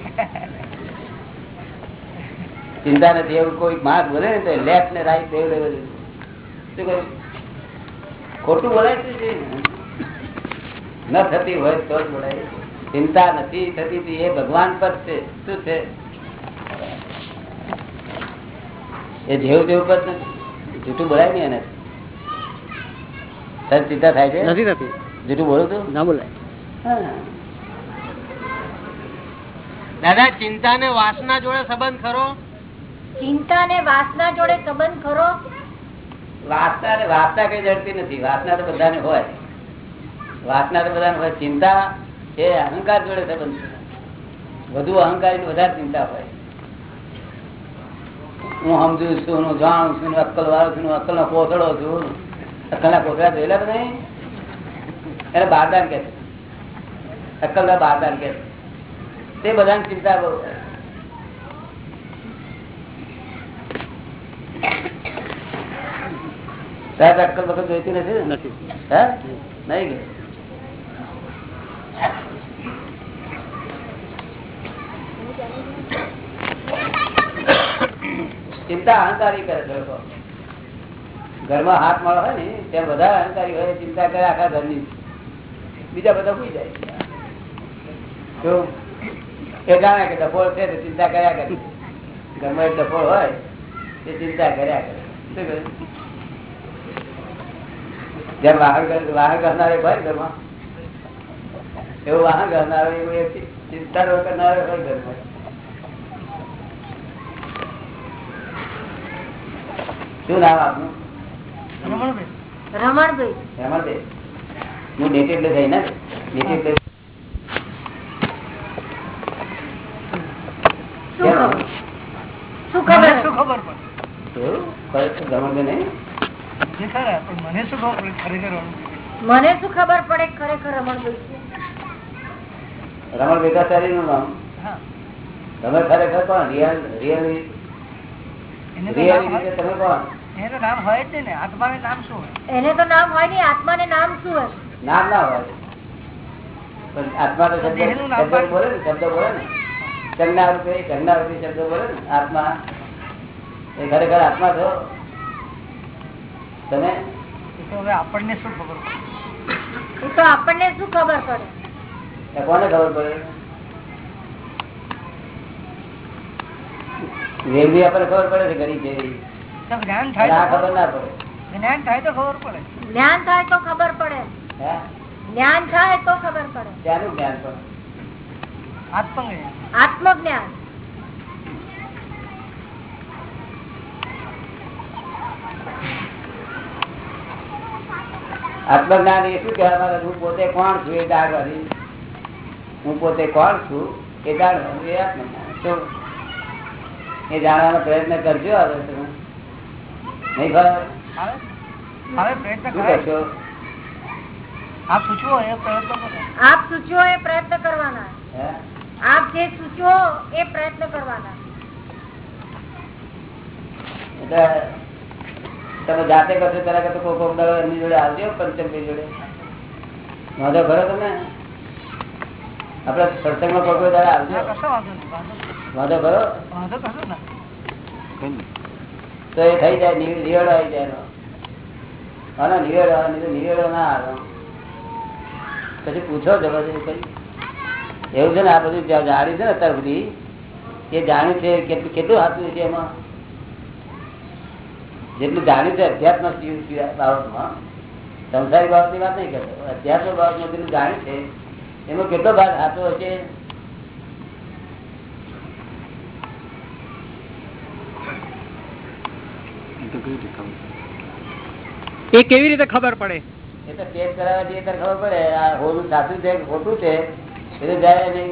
ચિંતા નથી, એવું કોઈ માણસ બોલે ને તો લેફ્ટ ને રાઈટ એવું લેવું શું કહ્યું? ખોટું બોલાય છે ન થતી હોય તો જ બોલાય ચિંતા નથી થતી, એ ભગવાન પર છે. શું છે? એ જેવું તેવું પર નથી. જૂઠું બોલાય નહીં એને. સર ચિંતા થાય છે? નથી થતી. જૂઠું બોલું તું? ના બોલાય. દાદા ચિંતા ને વાસના જોડે સંબંધ ખરો? ચિંતા ને વાસના જોડે સંબંધ ખરો? વાસના ને વાસના કઈ જડતી નથી. વાસના તો બધાને હોય. વાસના તો બધાને હોય. ચિંતા એ અહંકાર જોડે સંબંધ વધુ અહંકારી વધારે ચિંતા હોય. હું સમજુ છું, હું જાણું છું અક્કલ વાળો છું અક્કલ નો કોથળો છું. અક્કલ ના કોથળા જોયેલા તો નહીં એને બારદાન કે અક્કલ ના બારદાન કે તે બધાની ચિંતા બહુ સાહેબ, અક્કલ વખત જોઈતી નથી નથી. હે? નહીં કે ચિંતા અહંકારી કરે છે લોકો. ઘરમાં હાથ માળો હોય ને, ત્યાં બધા અહંકારી હોય, ચિંતા કરે આખા ઘરની. બીજા બધા ભૂલી જાય. જો, એ જાણે કે ડફોળ છે તો ચિંતા કર્યા કરે. ઘરમાં એક ડફોળ હોય તે ચિંતા કર્યા કરે. શું જેમ વાહન વાહન કરનાર એક હોય ઘરમાં, એવું વાહન કરનારો એવું ચિંતા કરનાર હોય ઘરમાં. શું નામ આપનું? રમણભાઈ. હેમંત હું ડેટી થઈ ને? ડેટી શું ખબર? શું ખબર? પણ? મને શું ખબર પડે ખરેખર રમણભાઈ? રમણ ભેગાચારી નું નામ. હા. તમે ખરેખર કોણ? રિયલ રિયલ એને તો રિયલ રીતે તમે કોણ? એનું નામ હોય જ ને આત્માને નામ શું હોય? એને તો નામ હોય નહીં આત્માને નામ શું હશે નામ ના હોય. પણ આત્મા તો શબ્દ દેહનું નામ શબ્દ બોલે ને શબ્દ બોલે ને. સંજ્ઞા રૂપે શબ્દ બોલે ને આત્મા. એ ખરેખર આત્મા છો. તમે? એ તો હવે આપણને શું ખબર પડે? તો આપણને શું ખબર પડે? કોને ખબર પડે? રેલવી આપણને ખબર પડે છે ઘણી જેવી જ્ઞાન થાય તો ખબર ના પડે. જ્ઞાન થાય તો ખબર પડે. જ્ઞાન થાય તો ખબર પડે. જ્ઞાન થાય તો ખબર પડે. ત્યાંનું જ્ઞાન પણ આત્મજ્ઞાન. આત્મજ્ઞાન. આત્મજ્ઞાન એ શું કહેવા માંગે હું પોતે કોણ છું એ જાણવાની. હું પોતે કોણ છું એ જાણવાનું એ આત્મજ્ઞાન. શું? એ જાણવાનો પ્રયત્ન કરજો હવે તમે નહીં હવે હવે પ્રયત્ન શું આપ સૂચવો એ પ્રયત્ન આપ સૂચવો એ પ્રયત્ન કરવાના. આપ જે સૂચવો એ પ્રયત્ન કરવાના. તમે જાતે કરશો ત્યારે કરતો કોઈ કોક દાડો એમની જોડે આવજો પંચમભાઈ જોડે. વાંધો ખરો તમે આપડે સત્સંગમાં કોઈ દાડે આવજો. વાંધો ખરો. વાંધો ખરો તો એ થઈ જાય, નિ- નિવેડો આવી જાય. અને નિવેડો નિવેડો ના આવે. પછી પૂછો છો પછી એવું છે ને આ બધું જાણ્યું છે ને અત્યાર સુધી, એ જાણ્યું છે કેટલું સાચું છે એમાં? જેટલું જાણ્યું છે અધ્યાત્મ બાબતમાં, સંસારી બાબતની વાત નહીં કરતો અધ્યાત્મ બાબતમાં જેટલું જાણ્યું છે, એમાં કેટલો ભાગ સાચો હશે? એ કેવી રીતે ખબર? પડે? એ તો ટેસ્ટ કરાવવા જઈએ ત્યારે ખબર પડે. આ હોલું સાચું છે કે ખોટું છે? એટલે જયારે જાય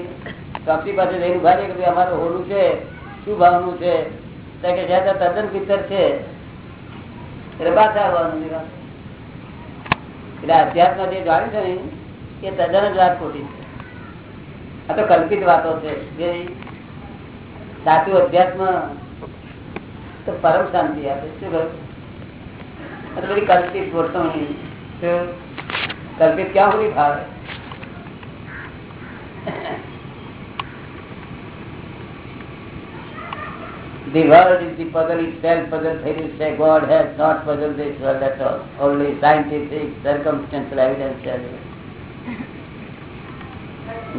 કંપની પાસે જઈને ઊભા રહીએ કે અમારું હોલું છે. શું ભાવનું છે? ત્યાં કે જ્યાં ત્યાં તદ્દન પિત્તર છે. એટલે પાછા આવવાનું એટલે અધ્યાત્મ જે જાણ્યું છે ને એ તદ્દન જ વાત ખોટી છે. આ તો કલ્પિત વાતો છે. જે સાચું અધ્યાત્મ તો પરમ શાંતિ આપે શું કહ્યું બધી કલ્પિત ગોઠવણી કલ્પિત ક્યાં સુધી ફાવે The world is the puzzle itself, puzzle theory say God has not puzzled this world at all. Only scientific, circumstantial evidence has it.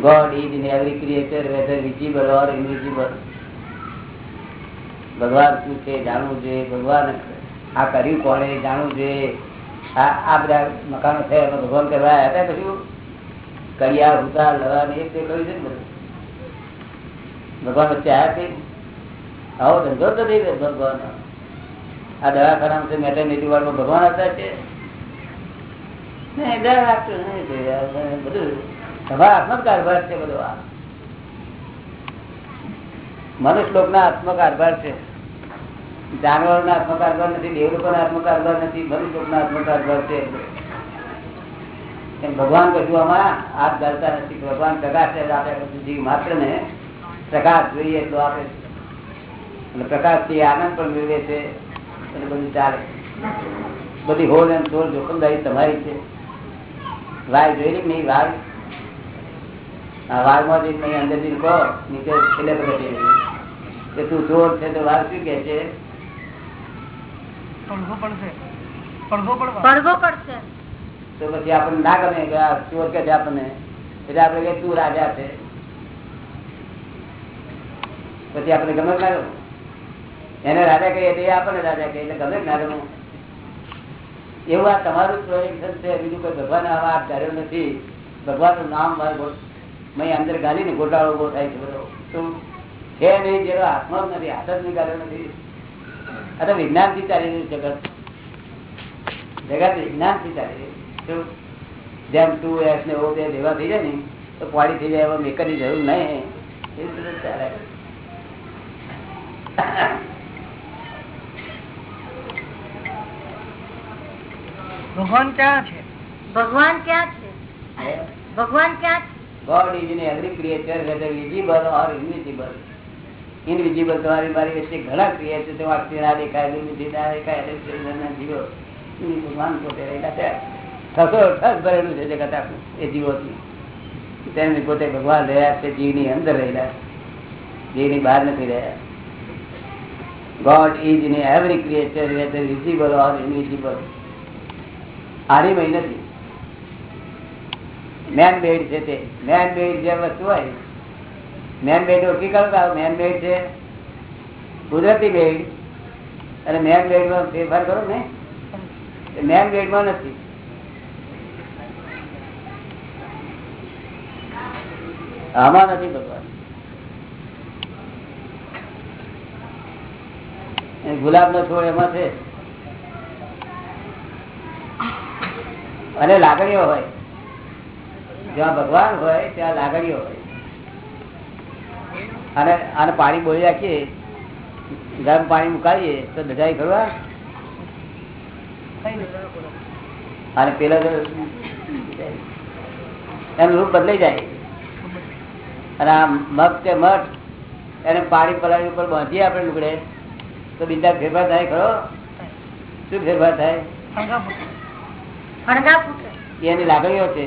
God is in every creature, whether visible or invisible. ભગવાન શું છે, જાણવું જોઈએ ભગવાન આ કર્યું કોણે, જાણવું જોઈએ આ બધા મકાનો છે ભગવાન કરવા હતા કર્યું કરિયા હુતા લવા એ તે કહ્યું છે ને ભગવાન વચ્ચે આવ્યા કઈ આવો ધંધો તો થઈ ગયો ભગવાન આ દવાખાના મેટર્નિટી વાળમાં ભગવાન હતા છે તે બધું. તમારા જ છે બધો આ. મનુષ્ય લોક ના આત્મકારભાર છે. જાનવરો ના આત્મકારભાર નથી દેવલોકો ના આત્મકારભાર નથી મનુષ્ય ના આત્મકારભાર છે. એમ ભગવાન કશું હાથ ધરતા નથી. ભગવાન પ્રકાશ છે આપે જીવ માત્ર ને પ્રકાશ જોઈએ તો આપે અને પ્રકાશથી આનંદ પણ મેળવે છે. અને બધું ચાલે બધી હોલ એમ સોલ જોખમદારી તમારી છે. વાય જોઈ નહીં? વાર આ વાઘમાં જઈને અંદર કહો, નીચે છેલ્લે પગે કે તું ચોર છે તો વાર શું કે છે? પડઘો પડશે. તો પછી આપણને ના ગમે કે આ ચોર કે છે આપણને એટલે આપણે કે તું રાજા છે. પછી આપણે ગમે ના ગમે? એને રાજા કહીએ તો એ આપણને રાજા કહીએ એટલે ગમે ના ગમે? એવું આ તમારું પ્રોજેક્શન છે બીજું કોઈ ભગવાન આવા ધાર્યો કર્યો નથી. ભગવાનનું નામ મારે ગો- મેં અંદર ગાલીને ગોટાળો ઊભો થાય છે બધો. શું છે નહીં જેનો હાથમાં નથી હાથ જ નીકાળ્યો નથી. આ તો વિજ્ઞાનથી ચાલી રહ્યું જગત જગત વિજ્ઞાનથી ચાલી રહ્યું જેમ ટુ એસ ને ઓ બે ભેગા થઈ જાય ને તો પાડી થઈ જાય એવા મેકરની જરૂર નહીં. એવી રીતે ચાલે. ભગવાન ક્યાં છે? ભગવાન ક્યાં છે? ભગવાન ક્યાં છે? God is in every creature, whether visible or invisible. Invisible તમારી મારી વચ્ચે ઘણા ક્રિયા છે વાંકથી ના દેખાય દૂરથી ના દેખાય જીવો. ભગવાન પોતે રહેલા ઠસો ભરેલું છે જગત આખું એ જીવોથી. તેની પોતે ભગવાન રહ્યા છે, જીવની અંદર રહેલા જીવની બહાર નથી રહ્યા. God is in every creature whether visible or invisible આની મહી નથી. મેન મેડ છે તે. મેન મેડ જે વસ્તુ હોય મેન મેડ ઓળખી કરો મેન મેડ છે. કુદરતી મેડ અને મેન મેડમાં ફેરફાર કરો ને. મેન મેડમાં નથી. આમાં નથી ભગવાન. ગુલાબ નો છોડ એમાં છે. અને લાગણીઓ હોય. જ્યાં ભગવાન હોય, ત્યાં લાગણીઓ હોય. અને આને પાણી બોલી રાખીએ ગરમ પાણી મુકાવીએ તો દજાઈ કરવા અને પેલા એનું રૂપ બદલાઈ જાય. અને આ મગ કે મઠ એને પાણી પલાળી ઉપર બાંધીએ આપણે લુગડે તો બીજા ફેરફાર થાય ખરો? શું ફેરફાર થાય? એની લાગણીઓ છે.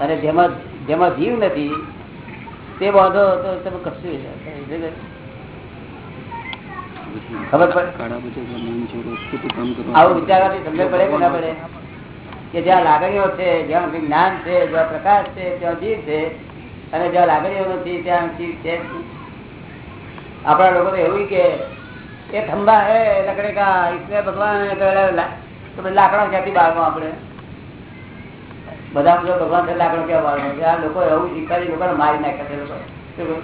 અને જેમાં જેમાં જીવ નથી તે વાંધો હતો, તમે કશું ખબર પડે આવું વિચારવાથી સમજણ પડે કે ના પડે? કે જ્યાં લાગણીઓ છે, જ્યાં જ્ઞાન છે, જ્યાં પ્રકાશ છે, ત્યાં જીવ છે, અને જ્યાં લાગણીઓ નથી, ત્યાં જીવ છે આપણા લોકો એવું કે, એ થંભા હે લકડી કા ઈશ્વર ભગવાન તમે લાકડા ક્યાંથી બાળવા આપણે બધા જો ભગવાન થયેલા આપણે બાળમાં છે? આ લોકો એવું શીખવાડી લોકોને મારી નાખે લોકો.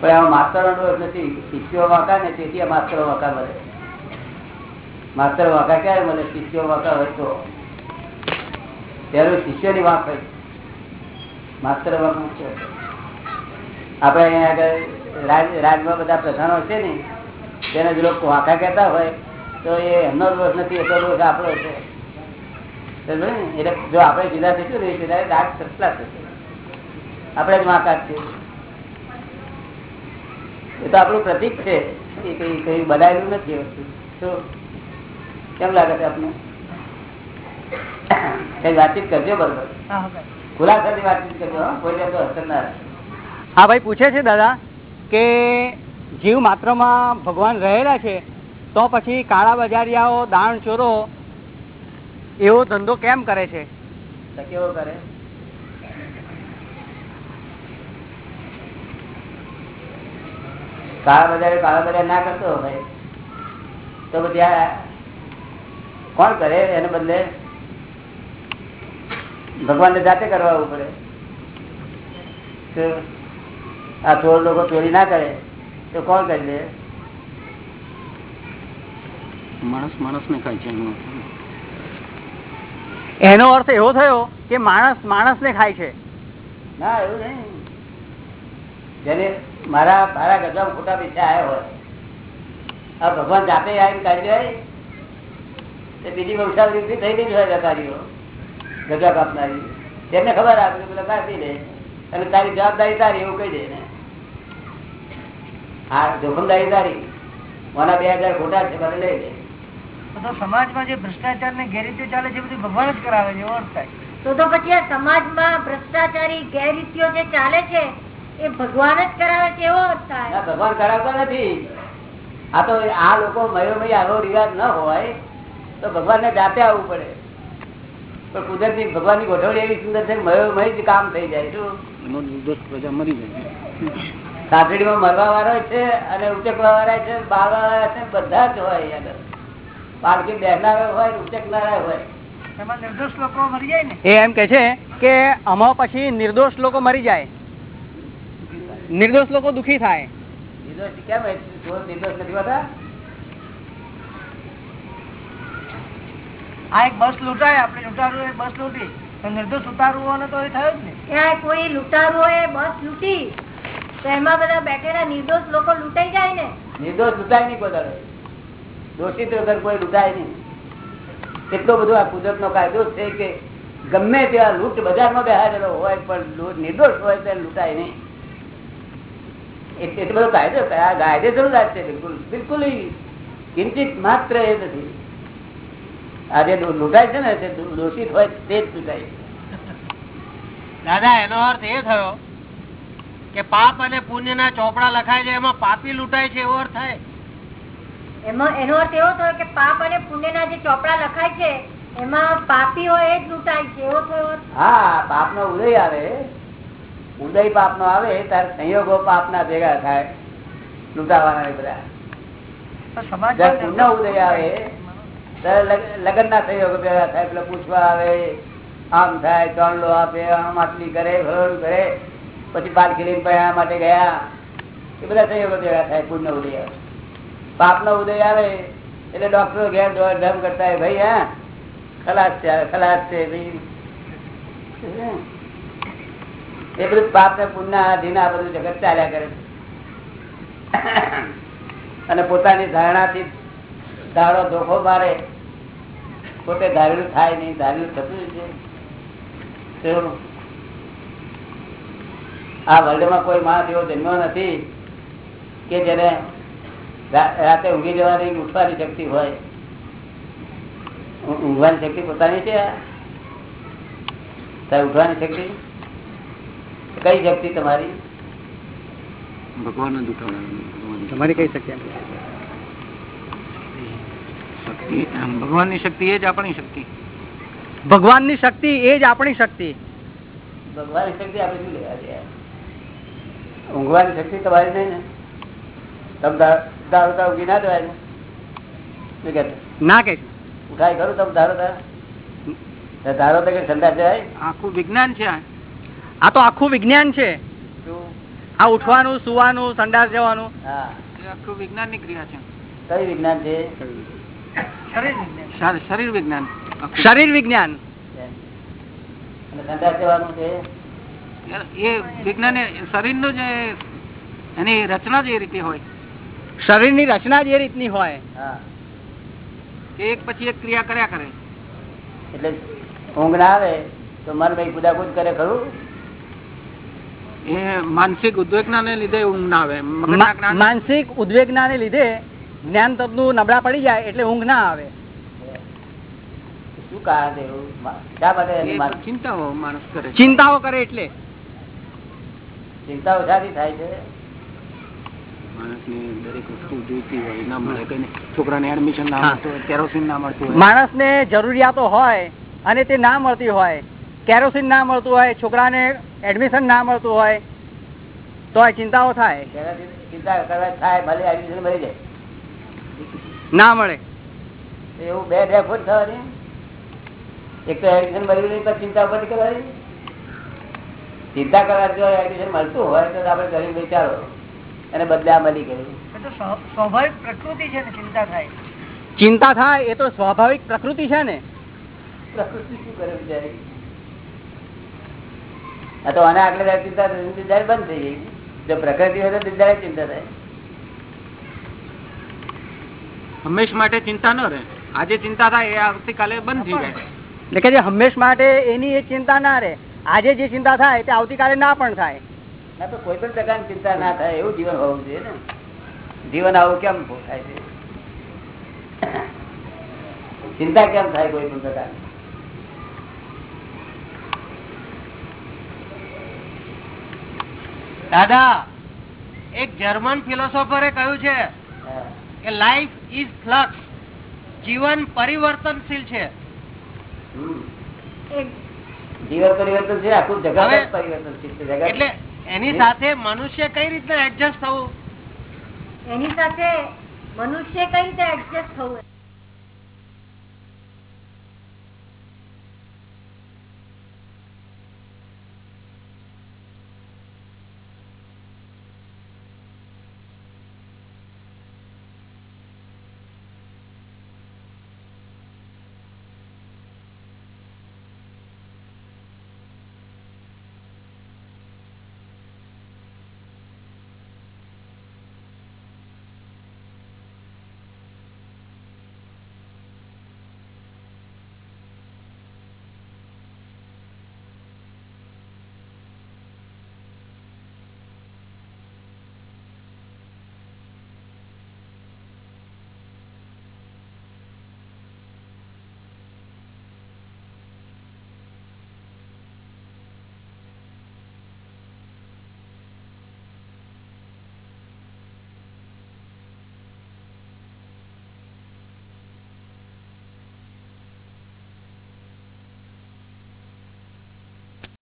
પણ આમાં માસ્તરો દોષ નથી. શિષ્યો વાંકા ને તેથી આ માસ્તરો વાંકા મળે. માસ્તર વાંકા ક્યારે મળે? શિષ્યો વાંકા હોય તો. ત્યારે શિષ્યોની વાંક હોય. માસ્તર વાંક આપણે અહીંયા આગળ રાજ, રાજમાં બધા પ્રધાનો છે ને, તેને જો લોકો વાંકા કહેતા હોય, તો એ એમનો દોષ નથી એટલો દોષ આપણો છે? એટલે જો આપણે જુદા થઈશું ને ત્યારે રાગ સસલા થશે આપણે જ વાંકા જ એ તો આપણું પ્રતિક છે. એ કઈ કઈ બનાવેલું નથી વસ્તુ. કેમ લાગે છે આપને? કઈ વાતચીત કરજો બરોબર. ખુલાસાથી વાતચીત કરજો કોઈ તો અસર ના હા ભાઈ પૂછે છે દાદા કે જીવ માત્રમાં ભગવાન રહેલા છે તો પછી કાળા બજારિયાઓ દાણ ચોરો એવો ધંધો કેમ કરે છે? કેવો કરે? કાળા બજાર કાળા બજાર ના કરતો ભાઈ. તો બધા આ કોણ કરે એને બદલે? ભગવાન જાતે કરવા પડે. આ ચોર લોકો ચોરી ના કરે તો કોણ કરી દે માણસ માણસ ને ખાય છે. એનો અર્થ એવો થયો કે માણસ માણસ ને ખાય છે. ના, એવું નહીં. જેને મારા મારા ગજવા ખોટા પૈસા આવ્યા હોય, આ ભગવાન જાતે આવીને કાઢી જાય તે બીજી વંશાવલી ઊભી થઈ ગઈ હોય વેપારીઓ ગજા કાપનારી. તેમને ખબર આપે પેલા કાપી દે અને તારી જવાબદારી તારી, એવું કહી દે ને હા જોખમદારી તારી. મને બે હજાર ખોટા છે, મને લઈ દે તો સમાજમાં જે ભ્રષ્ટાચાર ને ગેરરીતિઓ ચાલે છે બધું ભગવાન જ કરાવે છે એવો અર્થ થાય. તો તો પછી આ સમાજમાં ભ્રષ્ટાચારી ગેરરીતિઓ જે ચાલે છે એ ભગવાન જ કરાવે છે એવો અર્થ થાય. ભગવાન કરાવતા નથી. આ તો આ લોકો મયોમય આવો રિવાજ ન હોય તો ભગવાન ને જાતે આવવું પડે. પણ કુદરતી ભગવાનની ગોઠવણી એવી સુંદર છે મયોમય જ કામ થઈ જાય શું? પ્રજા મરી જાય. સાસડીમાં મરવા વાળા છે અને ઉચકવા વાળા છે બાળવા વાળા છે બધા જ હોય અહીંયા આગળ. પાલકી બેસનારા હોય ઉચકનારા હોય. નિર્દોષ લોકો મરી જાય ને? એ એમ કે છે કે આમાં પછી નિર્દોષ લોકો મરી જાય. નિર્દોષ લોકો દુખી થાય. નિર્દોષ કેમ નિર્દોષ નથી હોતા? આ એક બસ લૂંટાય આપણે લૂંટારું એ બસ લૂંટી. તો નિર્દોષ ઉતારવો તો એ થયો જ ને. ત્યાં કોઈ લૂંટારુઓ એ બસ લૂંટી. તો એમાં બધા બેઠેલા નિર્દોષ લોકો લૂંટાઈ જાય ને. નિર્દોષ લૂંટાય નહીં કોઈ. દોષિત વગર કોઈ લૂંટાય નહીં. એટલો બધો આ કુદરત નો કાયદો છે કે ગમે ત્યાં લૂંટ બજારમાં બેહાડેલો હોય, પણ નિર્દોષ હોય તો લૂંટાય નહીં. એટલો બધો કાયદો આ કાયદેસર જ છે. બિલકુલ બિલકુલ કિંચિત માત્ર એ નથી. આ જે લૂંટાય છે ને તે દોષિત હોય તે જ લૂંટાય દાદા, એનો અર્થ એ થયો કે પાપ અને પુણ્યના ચોપડા લખાય છે, એમાં પાપી લૂંટાય છે એવો અર્થ થાય? એમાં એનો અર્થ એવો થયો કે પાપ અને પુણ્યના જે ચોપડા લખાય છે એમાં પાપી હોય એ જ લૂંટાય છે. એવો થયો હા પાપ નો ઉદય આવે. ઉદય પાપ નો આવે ત્યારે સંયોગો પાપ ના ભેગા થાય. લૂંટાવાના બધા. પુણ્ય ઉદય આવે લગ્ન ના સહયોગ ભેગા થાય એટલે પૂછવા આવે આમ થાય ચાંદલો આપે આમ આટલી કરે ફલાણું કરે પછી પાલખી લઈને પૈણા માટે ગયા. એ બધા સહયોગો ભેગા થાય પુણ્ય ઉદય આવે. પાપ નો ઉદય આવે, એટલે ડોક્ટરો ઘેર ધમ કરતા ભાઈ, હા, ખલાસ છે ખલાસ છે એ બધું પાપ ને પુણ્ય આધીન બધું જગત ચાલ્યા કરે અને પોતાની ધારણાથી ધારો ધોખો મારે, પોતે ધારેલું થાય નહીં ધારેલું થતું છે? આ વર્લ્ડમાં કોઈ માણસ એવો જન્મ્યો નથી કે જેને રાતે ઊંઘી જવાની ઉઠવાની શક્તિ હોય. ઊંઘવાની શક્તિ પોતાની છે તારે ઉઠવાની શક્તિ? કઈ શક્તિ તમારી? ભગવાન તમારી કઈ શક્તિ ભગવાનની શક્તિ એ જ આપણી શક્તિ. ભગવાનની શક્તિ એ જ આપણી શક્તિ. ભગવાન શક્તિ આપણે શું લેવા ઊંઘવાની શક્તિ તમારી નહીં ને? તમે ધા- ધારો તો ના દેવાય ને કે ઉઠાય ખરું તમે ધારો તાર? ધારો તો કે ઠંડા જાય આખું વિજ્ઞાન છે આ. તો આખું વિજ્ઞાન છે. આ ઉઠવાનું સુવાનું સંડાસ જવાનું. ક્રિયા છે. કઈ વિજ્ઞાન છે? શરીર વિજ્ઞાન. શરીર વિજ્ઞાન. જવાનું છે? એ વિજ્ઞાન શરીરનું જે એની રચના જ એ રીતે હોય શરીરની રચના જ એ રીતની હોય. કે એક પછી એક ક્રિયા કર્યા કરે. એટલે ઊંઘ ના આવે તો મન ભાઈ કુદાકુદ કરે ખરું? એ માનસિક ઉદ્વેગના ને લીધે ઊંઘ ના આવે. જ્ઞાન- માનસિક ઉદ્વેગના ને લીધે જ્ઞાન તત્વ નબળા પડી જાય એટલે ઊંઘ ના આવે. શું કારણ ચિંતાઓ માણસ કરે ચિંતાઓ કરે એટલે. ચિંતા ઓછાથી થાય છે. હોય ના મળે. કઈ નહીં. છોકરાને એડમિશન ના હા. મળતું હોય કેરોસીન ના મળતું હોય. માણસને જરૂરિયાતો હોય અને તે ના મળતી હોય. કેરોસીન ના મળતું હોય છોકરાને એડમિશન ના મળતું હોય તો ચિંતાઓ થાય. ચિંતા થાય ભલે એડમિશન મળી જાય. ના મળે. એવું બે બે ફૂટ થવાની એક તો એડમિશન મળ્યું નહીં પણ ચિંતા ઉપર કરવાની ચિંતા કરવા જો એડમિશન મળતું હોય તો આપણે ગરીબ વિચારો અને બદલે આ મળી સ્વ- સ્વાભાવિક પ્રકૃતિ છે ને ચિંતા થાય. ચિંતા થાય એ તો સ્વાભાવિક પ્રકૃતિ છે ને. પ્રકૃતિ શું કરે બિચારી? તો આને આગળ ચિંતા ત્યારે બંધ થઈ ગઈ. જો પ્રકૃતિ હોય તો બિચારા ચિંતા થાય. હંમેશ માટે ચિંતા ન રહે. આજે ચિંતા થાય એ આવતીકાલે બંધ થઈ જાય. એટલે કે જે હંમેશ માટે એની એ ચિંતા ના રહે આજે જે ચિંતા થાય તે આવતીકાલે ના પણ થાય. ના તો કોઈ પણ પ્રકારની ચિંતા ના થાય એવું જીવન હોવું જોઈએ ને. જીવન આવું કેમ થાય છે? ચિંતા કેમ થાય કોઈ પણ પ્રકાર દાદા એક જર્મન ફિલોસોફરે કહ્યું છે કે લાઈફ ઇઝ ફ્લક્સ જીવન પરિવર્તનશીલ છે. જીવન પરિવર્તન છે આખું જગત પરિવર્તનશીલ છે જગત એટલે એની સાથે મનુષ્ય કઈ રીતે એડજસ્ટ થવું? એની સાથે મનુષ્ય કઈ રીતે એડજસ્ટ થવું?